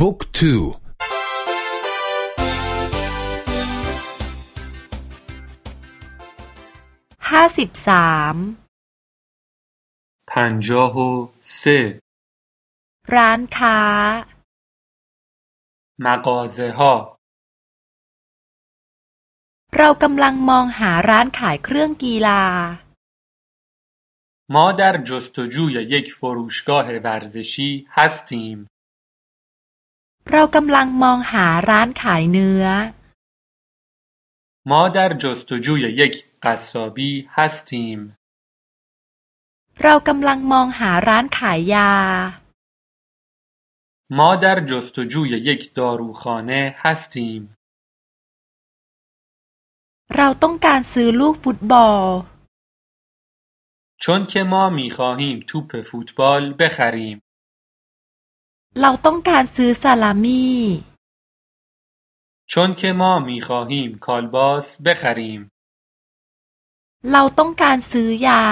บุ๊กทูห้าสิบสามพันจาโฮเซร้านค้ามากาเซฮาเรากำลังมองหาร้านขายเครื่องกีฬา ما در جستجوی یک فروشگاه ورزشی هستیم. เรากำลังมองหาร้านขายเนื้อ ما در جستجوی یک قصابی هستیم. เรากำลังมองหาร้านขายยา ما در جستجوی یک داروخانه هستیم. เราต้องการซื้อลูกฟุตบอล چون که ما میخواهیم توپ فوتبال بخریم. เราต้องการซื้อซาลามี่ چون که ما میخواهیم کالباس بخریم. เราต้องการซื้อยา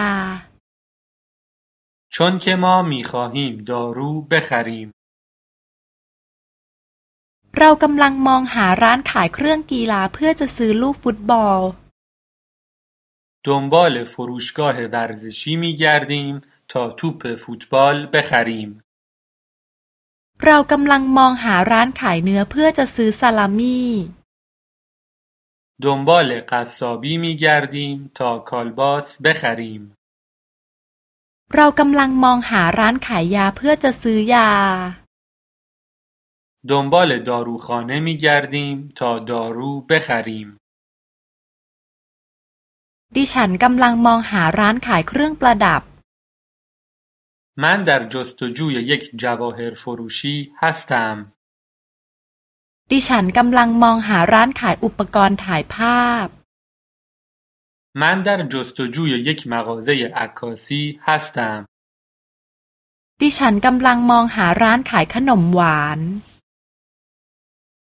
چون که ما میخواهیم دارو بخریم. เรากำลังมองหาร้านขายเครื่องกีฬาเพื่อจะซื้อลูกฟุตบอล دنبال فروشگاه ورزشی میگردیم تا توپ فوتبال بخریم. เรากำลังมองหาร้านขายเนื้อเพื่อจะซื้อซาลามี่ دنبال قصابی میگردیم تا کالباس بخریم. เรากำลังมองหาร้านขายยาเพื่อจะซื้อยา دنبال داروخانه میگردیم تا دارو بخریم. ดิฉันกำลังมองหาร้านขายเครื่องประดับ من در جستجوی یک جواهر فروشی هستم. ดิฉันกำลังมองหาร้านขายอุปกรณ์ถ่ายภาพ من در جستجوی یک مغازه عکاسی هستم. ดิฉันกำลังมองหาร้านขายขนมหวาน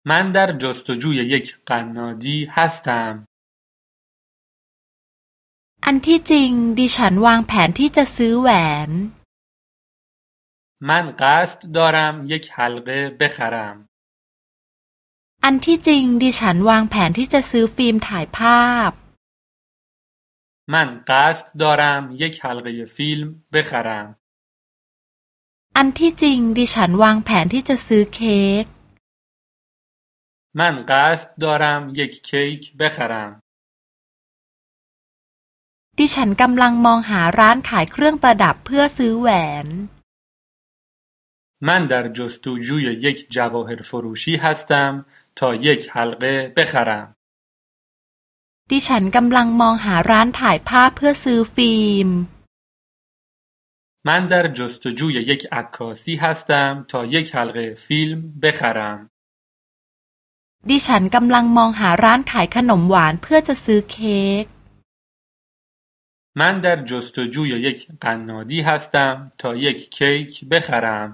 من در جستجوی یک قنادی هستم. อันที่จริงดิฉันวางแผนที่จะซื้อแหวน من قصد دارم یک حلقه بخرم. อันที่จริงดิฉันวางแผนที่จะซื้อฟิล์มถ่ายภาพ من قصد دارم یک حلقه فیلم بخرم. อันที่จริงดิฉันวางแผนที่จะซื้อเค้ก من قصد دارم یک کیک بخرم. ดิฉันกำลังมองหาร้านขายเครื่องประดับเพื่อซื้อแหวน من در جستجوی یک جواهر فروشی هستم تا یک حلقه بخرم. ดิฉันกำลังมองหาร้านถ่ายภาพเพื่อซื้อฟิล์ม من در جستجوی یک عکاسی هستم تا یک حلقه فیلم بخرم. ดิฉันกำลังมองหาร้านขายขนมหวานเพื่อจะซื้อเค้ก من در جستجوی یک قنادی هستم تا یک کیک بخرم.